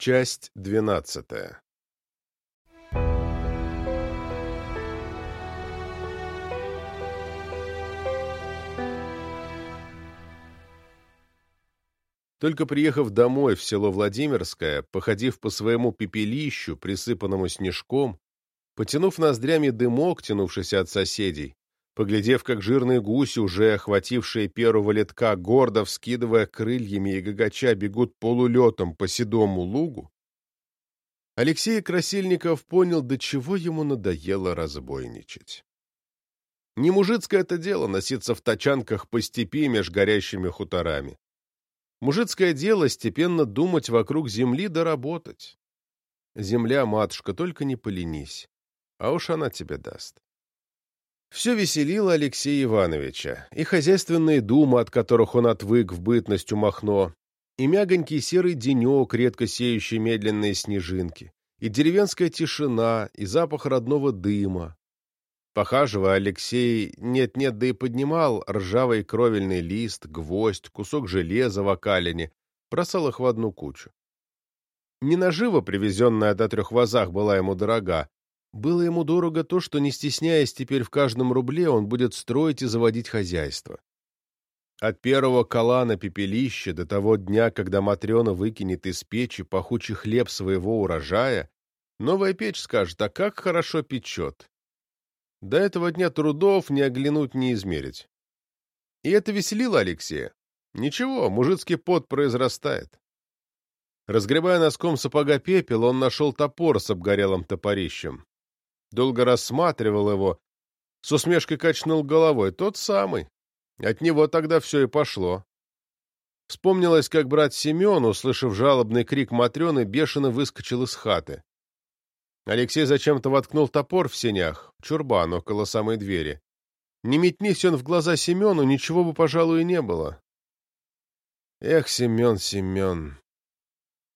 Часть двенадцатая. Только приехав домой в село Владимирское, походив по своему пепелищу, присыпанному снежком, потянув ноздрями дымок, тянувшийся от соседей, поглядев, как жирные гуси, уже охватившие первого летка, гордо вскидывая крыльями и гагача, бегут полулетом по седому лугу, Алексей Красильников понял, до чего ему надоело разбойничать. Не мужицкое это дело носиться в тачанках по степи меж горящими хуторами. Мужицкое дело степенно думать вокруг земли да. Земля, матушка, только не поленись, а уж она тебе даст. Все веселило Алексея Ивановича, и хозяйственные думы, от которых он отвык в бытность у Махно, и мягонький серый денек, редко сеющий медленные снежинки, и деревенская тишина, и запах родного дыма, Похаживая, Алексей нет-нет, да и поднимал ржавый кровельный лист, гвоздь, кусок железа в окалине, бросал их в одну кучу. Не нажива, привезенная до трех вазах, была ему дорога. Было ему дорого то, что, не стесняясь теперь в каждом рубле, он будет строить и заводить хозяйство. От первого кола на пепелище до того дня, когда Матрена выкинет из печи пахучий хлеб своего урожая, новая печь скажет, а как хорошо печет, до этого дня трудов не оглянуть, не измерить. И это веселило Алексея. Ничего, мужицкий пот произрастает. Разгребая носком сапога пепел, он нашел топор с обгорелым топорищем. Долго рассматривал его, с усмешкой качнул головой. Тот самый. От него тогда все и пошло. Вспомнилось, как брат Семен, услышав жалобный крик Матрены, бешено выскочил из хаты. Алексей зачем-то воткнул топор в сенях, чурбан около самой двери. Не метнись он в глаза Семену, ничего бы, пожалуй, и не было. Эх, Семен, Семен.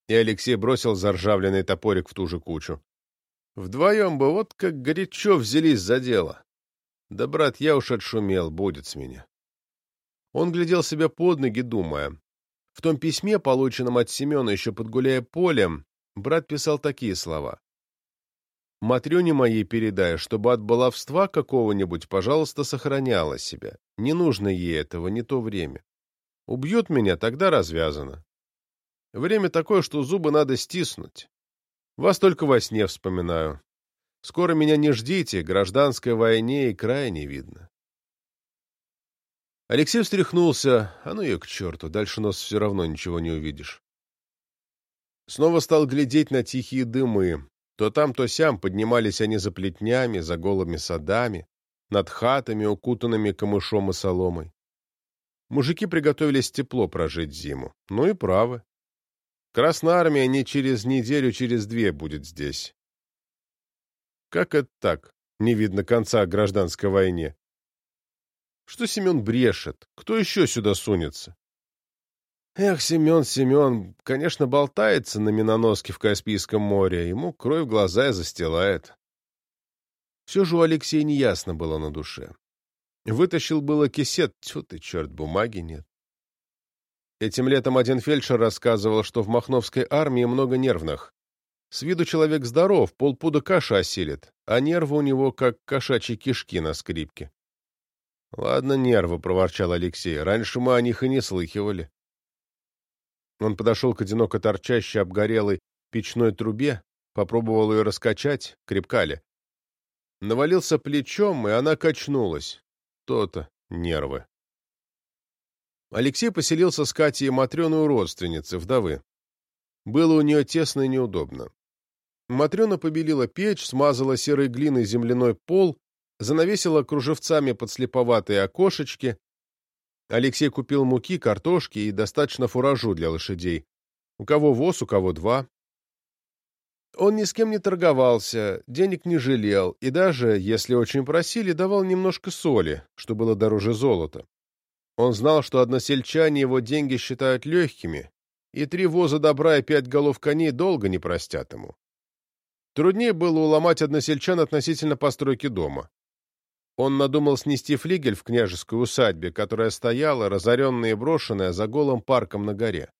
И Алексей бросил заржавленный топорик в ту же кучу. Вдвоем бы вот как горячо взялись за дело. Да, брат, я уж отшумел, будет с меня. Он глядел себя под ноги, думая. В том письме, полученном от Семена еще подгуляя полем, брат писал такие слова. Матрёне моей передай, чтобы от баловства какого-нибудь, пожалуйста, сохраняла себя. Не нужно ей этого, не то время. Убьют меня, тогда развязано. Время такое, что зубы надо стиснуть. Вас только во сне вспоминаю. Скоро меня не ждите, гражданской войне и края не видно. Алексей встряхнулся, а ну ее к черту, дальше нос все равно ничего не увидишь. Снова стал глядеть на тихие дымы, то там, то сям поднимались они за плетнями, за голыми садами, над хатами, укутанными камышом и соломой. Мужики приготовились тепло прожить зиму. Ну и правы. Красная армия не через неделю, через две будет здесь. Как это так? Не видно конца гражданской войне. Что Семен брешет? Кто еще сюда сунется? Эх, Семен, Семен, конечно, болтается на миноноске в Каспийском море, ему кровь глаза и застилает. Все же у Алексея неясно было на душе. Вытащил было кисет, тьфу ты, черт, бумаги нет. Этим летом один фельдшер рассказывал, что в Махновской армии много нервных. С виду человек здоров, полпуда каши осилит, а нервы у него как кошачьи кишки на скрипке. — Ладно, нервы, — проворчал Алексей, — раньше мы о них и не слыхивали. Он подошел к одиноко торчащей обгорелой печной трубе, попробовал ее раскачать, крепка ли. Навалился плечом, и она качнулась. То-то нервы. Алексей поселился с Катей Матрёной у родственницы, вдовы. Было у нее тесно и неудобно. Матрена побелила печь, смазала серой глиной земляной пол, занавесила кружевцами подслеповатые окошечки, Алексей купил муки, картошки и достаточно фуражу для лошадей. У кого воз, у кого два. Он ни с кем не торговался, денег не жалел, и даже, если очень просили, давал немножко соли, что было дороже золота. Он знал, что односельчане его деньги считают легкими, и три воза добра и пять голов коней долго не простят ему. Труднее было уломать односельчан относительно постройки дома. Он надумал снести флигель в княжеской усадьбе, которая стояла, разоренная и брошенная, за голым парком на горе.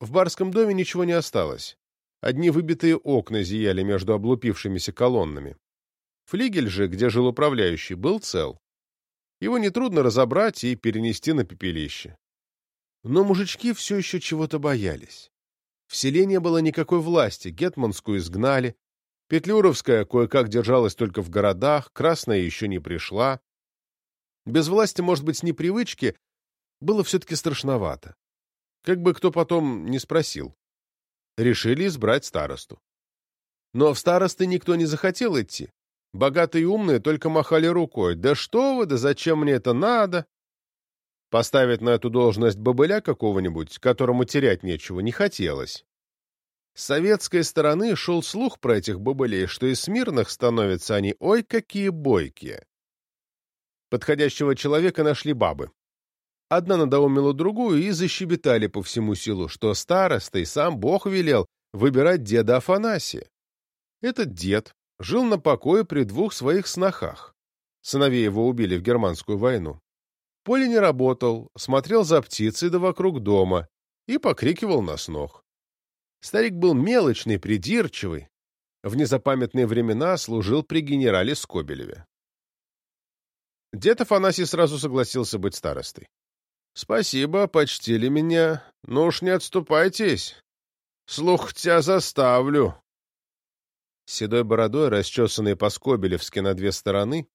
В барском доме ничего не осталось. Одни выбитые окна зияли между облупившимися колоннами. Флигель же, где жил управляющий, был цел. Его нетрудно разобрать и перенести на пепелище. Но мужички все еще чего-то боялись. В селе не было никакой власти, Гетманскую изгнали, Петлюровская кое-как держалась только в городах, Красная еще не пришла. Без власти, может быть, с непривычки, было все-таки страшновато. Как бы кто потом не спросил. Решили избрать старосту. Но в старосты никто не захотел идти. Богатые и умные только махали рукой. «Да что вы, да зачем мне это надо?» Поставить на эту должность бобыля какого-нибудь, которому терять нечего, не хотелось. С советской стороны шел слух про этих бобылей, что из смирных становятся они ой какие бойкие. Подходящего человека нашли бабы. Одна надоумила другую и защебетали по всему селу, что старостой сам Бог велел выбирать деда Афанасия. Этот дед жил на покое при двух своих снохах. Сыновей его убили в германскую войну. Поле не работал, смотрел за птицей да вокруг дома и покрикивал на снох. Старик был мелочный, придирчивый. В незапамятные времена служил при генерале Скобелеве. Дед Афанасий сразу согласился быть старостой. — Спасибо, почтили меня. Ну уж не отступайтесь. Слух тебя заставлю. Седой бородой, расчесанный по-скобелевски на две стороны,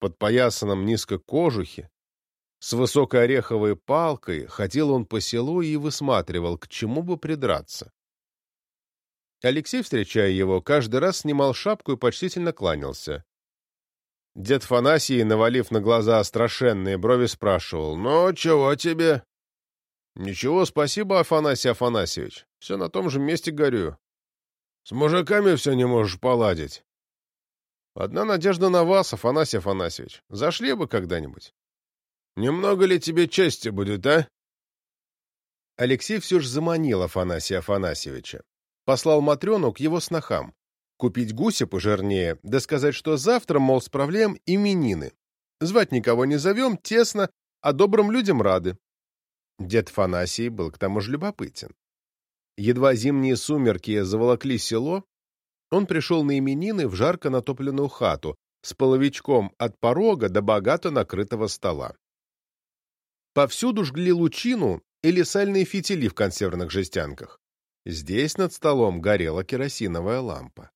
под поясаном низко кожухи, с высокой ореховой палкой ходил он по селу и высматривал, к чему бы придраться. Алексей, встречая его, каждый раз снимал шапку и почтительно кланялся. Дед Фанасий, навалив на глаза страшенные брови, спрашивал, «Ну, чего тебе?» «Ничего, спасибо, Афанасий Афанасьевич. Все на том же месте горю. С мужиками все не можешь поладить». «Одна надежда на вас, Афанасий Афанасьевич. Зашли бы когда-нибудь». «Немного ли тебе чести будет, а?» Алексей все же заманил Афанасия Афанасьевича послал Матрёну к его снохам. Купить гуся пожирнее, да сказать, что завтра, мол, справляем именины. Звать никого не зовем, тесно, а добрым людям рады. Дед Фанасий был к тому же любопытен. Едва зимние сумерки заволокли село, он пришел на именины в жарко натопленную хату с половичком от порога до богато накрытого стола. Повсюду жгли лучину или сальные фитили в консервных жестянках. Здесь над столом горела керосиновая лампа.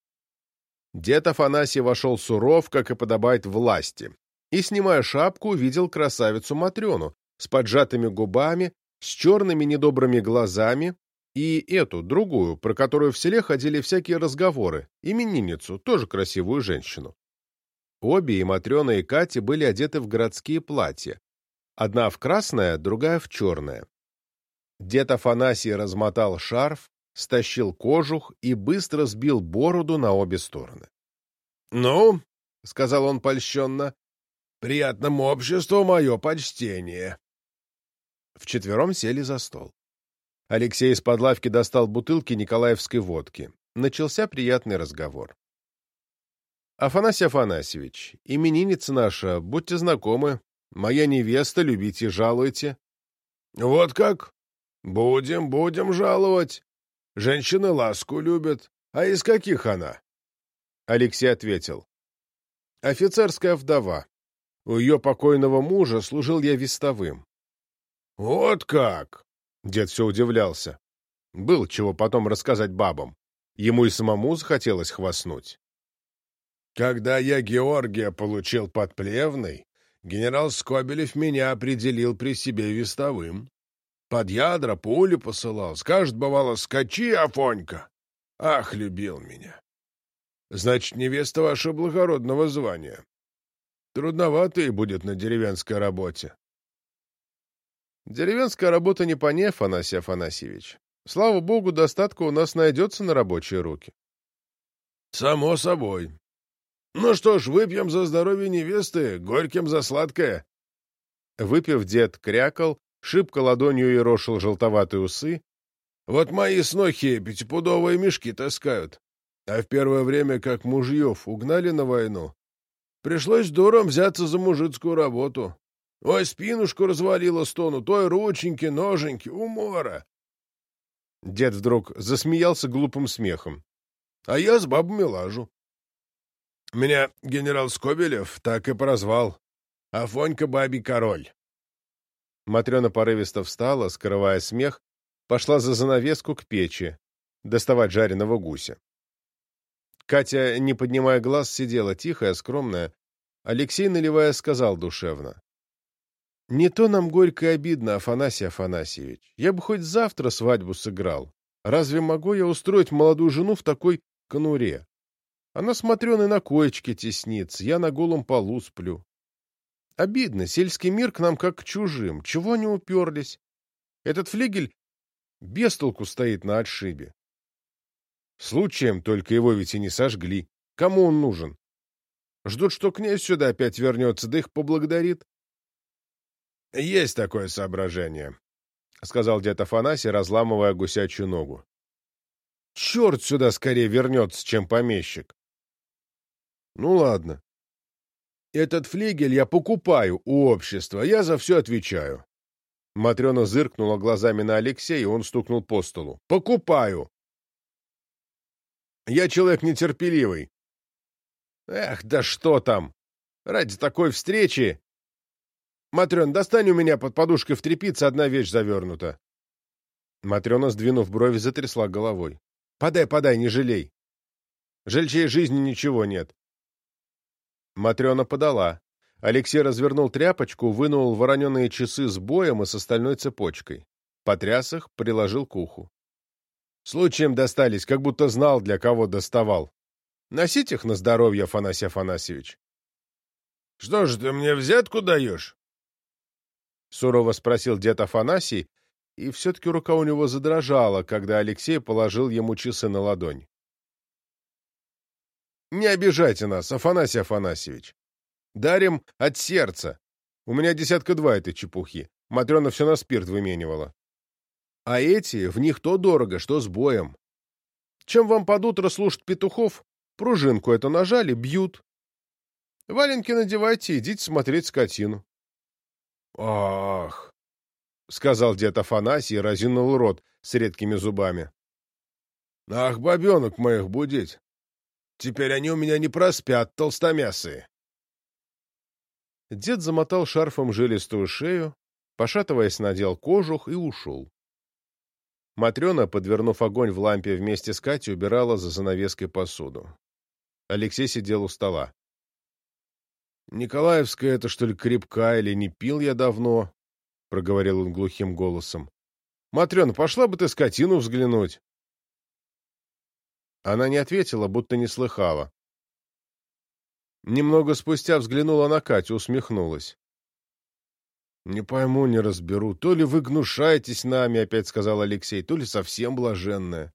Дед Афанасий вошел суров, как и подобает власти, и, снимая шапку, видел красавицу Матрёну с поджатыми губами, с черными недобрыми глазами и эту, другую, про которую в селе ходили всякие разговоры, именинницу, тоже красивую женщину. Обе, и Матрёна, и Катя, были одеты в городские платья. Одна в красное, другая в черное. Дед Афанасий размотал шарф, стащил кожух и быстро сбил бороду на обе стороны. — Ну, — сказал он польщенно, — приятному обществу мое почтение. Вчетвером сели за стол. Алексей из-под лавки достал бутылки николаевской водки. Начался приятный разговор. — Афанасий Афанасьевич, именинница наша, будьте знакомы. Моя невеста, любите и жалуйте. — Вот как? Будем, будем жаловать. Женщины ласку любят. А из каких она? Алексей ответил. Офицерская вдова. У ее покойного мужа служил я вестовым. Вот как! Дед все удивлялся. Был чего потом рассказать бабам. Ему и самому захотелось хвастнуть. Когда я Георгия получил под Плевной, генерал Скобелев меня определил при себе вестовым. Под ядра пули посылал. Скажет, бывало, скачи, Афонька. Ах, любил меня. Значит, невеста ваша благородного звания. Трудновато и будет на деревенской работе. Деревенская работа не по ней, Афанасий Афанасьевич. Слава богу, достатка у нас найдется на рабочие руки. Само собой. Ну что ж, выпьем за здоровье невесты, горьким за сладкое. Выпив, дед крякал, шибко ладонью ерошил желтоватые усы. Вот мои снохи пятипудовые мешки таскают. А в первое время, как мужьев угнали на войну, пришлось дуром взяться за мужицкую работу. Ой, спинушку развалило стону, той рученьки, ноженьки, умора. Дед вдруг засмеялся глупым смехом. — А я с бабами лажу. Меня генерал Скобелев так и прозвал. Афонька бабий король. Матрена порывисто встала, скрывая смех, пошла за занавеску к печи, доставать жареного гуся. Катя, не поднимая глаз, сидела тихая, скромная. Алексей, наливая, сказал душевно. «Не то нам горько и обидно, Афанасий Афанасьевич. Я бы хоть завтра свадьбу сыграл. Разве могу я устроить молодую жену в такой конуре? Она смотреной на коечке теснится, я на голом полу сплю. Обидно, сельский мир к нам как к чужим. Чего они уперлись? Этот флигель без толку стоит на отшибе. Случаем только его ведь и не сожгли. Кому он нужен? Ждут, что князь сюда опять вернется, да их поблагодарит. — Есть такое соображение, — сказал дед Афанасий, разламывая гусячью ногу. — Черт сюда скорее вернется, чем помещик. — Ну ладно. Этот флигель я покупаю у общества, я за все отвечаю. Матрена зыркнула глазами на Алексея, и он стукнул по столу. «Покупаю!» «Я человек нетерпеливый». «Эх, да что там! Ради такой встречи...» «Матрена, достань у меня под подушкой в тряпице одна вещь завернута». Матрена, сдвинув брови, затрясла головой. «Подай, подай, не жалей. Жельчей жизни ничего нет». Матрена подала. Алексей развернул тряпочку, вынул вороненые часы с боем и с остальной цепочкой. Потряс их, приложил к уху. Случаем достались, как будто знал, для кого доставал. Носить их на здоровье, Афанасий Афанасьевич. — Что же ты мне взятку даешь? — сурово спросил дед Афанасий, и все-таки рука у него задрожала, когда Алексей положил ему часы на ладонь. — Не обижайте нас, Афанасий Афанасьевич. Дарим от сердца. У меня десятка два этой чепухи. Матрена все на спирт выменивала. А эти, в них то дорого, что с боем. Чем вам под утро слушать петухов, пружинку эту нажали, бьют. Валенки надевайте, идите смотреть скотину. — Ах! — сказал дед Афанасий и разинул рот с редкими зубами. — Ах, бабенок моих будить! Теперь они у меня не проспят, толстомясые. Дед замотал шарфом жилистую шею, пошатываясь, надел кожух и ушел. Матрена, подвернув огонь в лампе вместе с Катей, убирала за занавеской посуду. Алексей сидел у стола. «Николаевская это, что ли, крепка, или не пил я давно?» — проговорил он глухим голосом. «Матрена, пошла бы ты скотину взглянуть!» Она не ответила, будто не слыхала. Немного спустя взглянула на Катю, усмехнулась. «Не пойму, не разберу. То ли вы гнушаетесь нами, — опять сказал Алексей, — то ли совсем блаженная».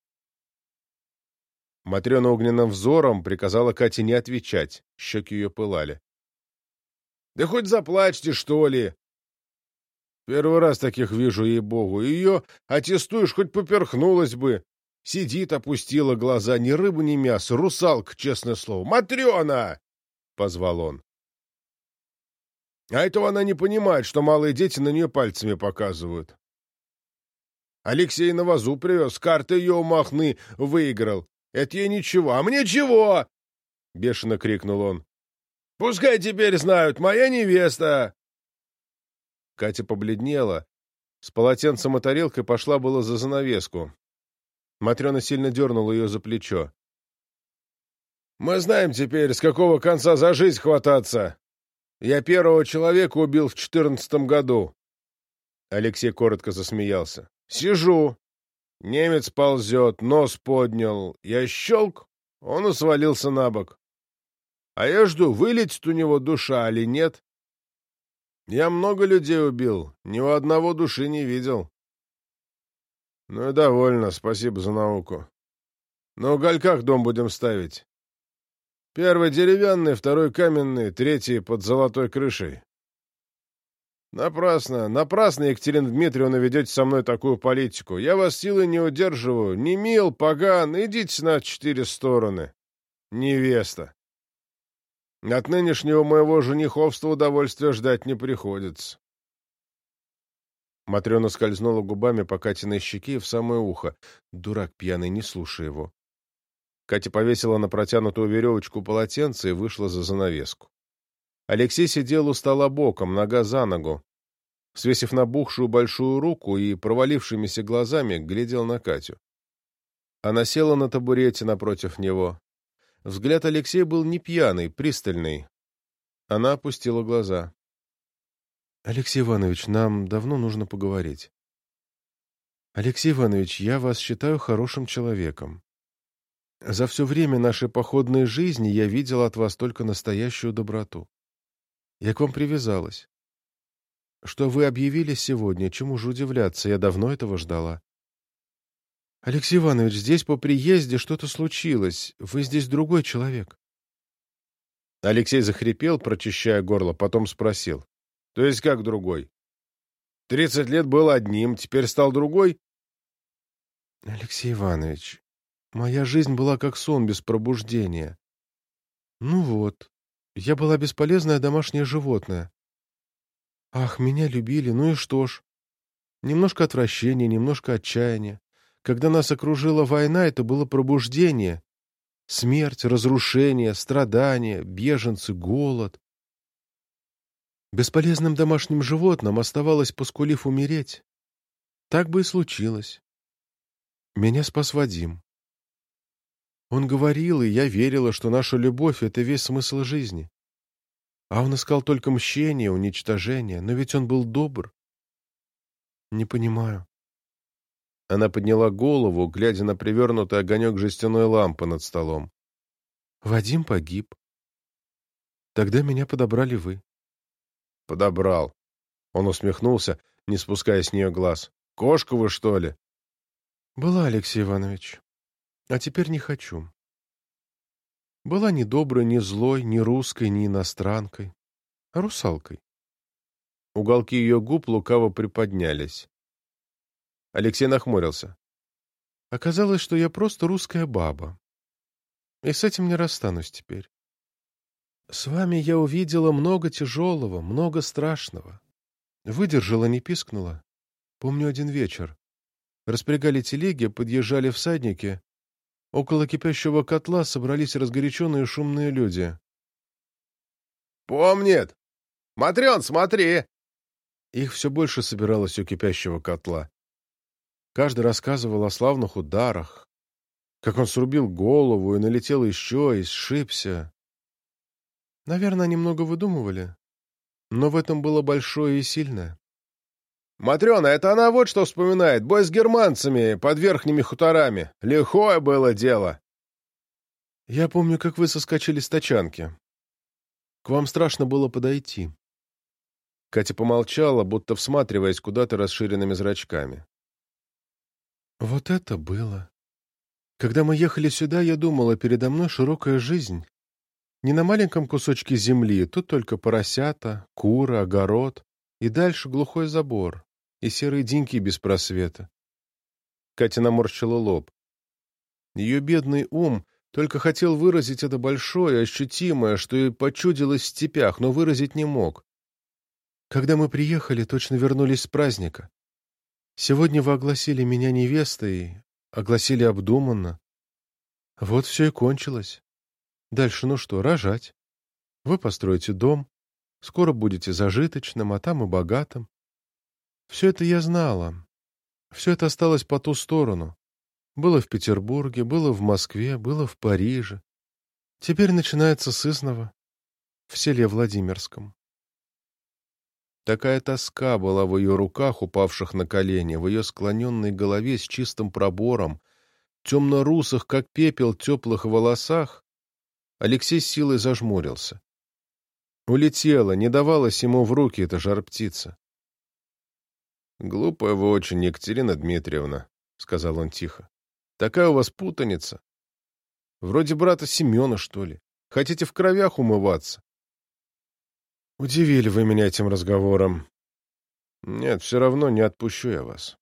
Матрена огненным взором приказала Кате не отвечать. Щеки ее пылали. «Да хоть заплачьте, что ли!» «Первый раз таких вижу, ей-богу. Ее аттестуешь, хоть поперхнулась бы. Сидит, опустила глаза, ни рыбы, ни мясо, русалка, честное слово. Матрена!» — позвал он. А этого она не понимает, что малые дети на нее пальцами показывают. Алексей на вазу привез, карты ее умахны выиграл. Это ей ничего. А мне чего? — бешено крикнул он. — Пускай теперь знают, моя невеста! Катя побледнела. С полотенцем и тарелкой пошла было за занавеску. Матрена сильно дернула ее за плечо. Мы знаем теперь, с какого конца за жизнь хвататься. Я первого человека убил в четырнадцатом году. Алексей коротко засмеялся. Сижу. Немец ползет, нос поднял. Я щелк, он и свалился на бок. А я жду, вылетит у него душа или нет. Я много людей убил, ни у одного души не видел. Ну и довольно, спасибо за науку. На угольках дом будем ставить. Первый деревянный, второй каменный, третий под золотой крышей. Напрасно, напрасно, Екатерина Дмитриевна, ведете со мной такую политику. Я вас силой не удерживаю. Не мил, поган, идите на четыре стороны. Невеста. От нынешнего моего жениховства удовольствия ждать не приходится. Матрена скользнула губами по Катиной щеке в самое ухо. Дурак пьяный, не слушай его. Катя повесила на протянутую веревочку полотенце и вышла за занавеску. Алексей сидел у стола боком, нога за ногу, свесив набухшую большую руку и провалившимися глазами глядел на Катю. Она села на табурете напротив него. Взгляд Алексея был не пьяный, пристальный. Она опустила глаза. — Алексей Иванович, нам давно нужно поговорить. — Алексей Иванович, я вас считаю хорошим человеком. За все время нашей походной жизни я видел от вас только настоящую доброту. Я к вам привязалась. Что вы объявили сегодня, чему же удивляться, я давно этого ждала. Алексей Иванович, здесь по приезде что-то случилось, вы здесь другой человек. Алексей захрипел, прочищая горло, потом спросил. То есть как другой? Тридцать лет был одним, теперь стал другой? Алексей Иванович, моя жизнь была как сон без пробуждения. Ну вот, я была бесполезное домашнее животное. Ах, меня любили, ну и что ж. Немножко отвращения, немножко отчаяния. Когда нас окружила война, это было пробуждение. Смерть, разрушение, страдания, беженцы, голод. Бесполезным домашним животным оставалось, поскулив, умереть. Так бы и случилось. Меня спас Вадим. Он говорил, и я верила, что наша любовь — это весь смысл жизни. А он искал только мщение, уничтожение, но ведь он был добр. Не понимаю. Она подняла голову, глядя на привернутый огонек жестяной лампы над столом. Вадим погиб. Тогда меня подобрали вы. Подобрал. Он усмехнулся, не спуская с нее глаз. Кошка вы, что ли? Была, Алексей Иванович. А теперь не хочу. Была ни доброй, ни злой, ни русской, ни иностранкой, а русалкой. Уголки ее губ лукаво приподнялись. Алексей нахмурился. Оказалось, что я просто русская баба. И с этим не расстанусь теперь. С вами я увидела много тяжелого, много страшного. Выдержала, не пискнула. Помню один вечер. Распрягали телеги, подъезжали всадники, Около кипящего котла собрались разгоряченные шумные люди. «Помнит! Матрен, смотри!» Их все больше собиралось у кипящего котла. Каждый рассказывал о славных ударах, как он срубил голову и налетел еще, и сшибся. Наверное, немного выдумывали, но в этом было большое и сильное. Матрена, это она вот что вспоминает. Бой с германцами под верхними хуторами. Лихое было дело. Я помню, как вы соскочили с тачанки. К вам страшно было подойти. Катя помолчала, будто всматриваясь куда-то расширенными зрачками. Вот это было. Когда мы ехали сюда, я думала, передо мной широкая жизнь. Не на маленьком кусочке земли, тут только поросята, куры, огород и дальше глухой забор и серые деньки без просвета. Катя наморщила лоб. Ее бедный ум только хотел выразить это большое, ощутимое, что и почудилось в степях, но выразить не мог. Когда мы приехали, точно вернулись с праздника. Сегодня вы огласили меня невестой, огласили обдуманно. Вот все и кончилось. Дальше ну что, рожать. Вы построите дом, скоро будете зажиточным, а там и богатым. Все это я знала. Все это осталось по ту сторону. Было в Петербурге, было в Москве, было в Париже. Теперь начинается сызнова в селе Владимирском. Такая тоска была в ее руках, упавших на колени, в ее склоненной голове с чистым пробором, темно-русых, как пепел, теплых волосах. Алексей с силой зажмурился. Улетела, не давалась ему в руки эта жар-птица. «Глупая вы очень, Екатерина Дмитриевна», — сказал он тихо. «Такая у вас путаница. Вроде брата Семена, что ли. Хотите в кровях умываться?» «Удивили вы меня этим разговором. Нет, все равно не отпущу я вас.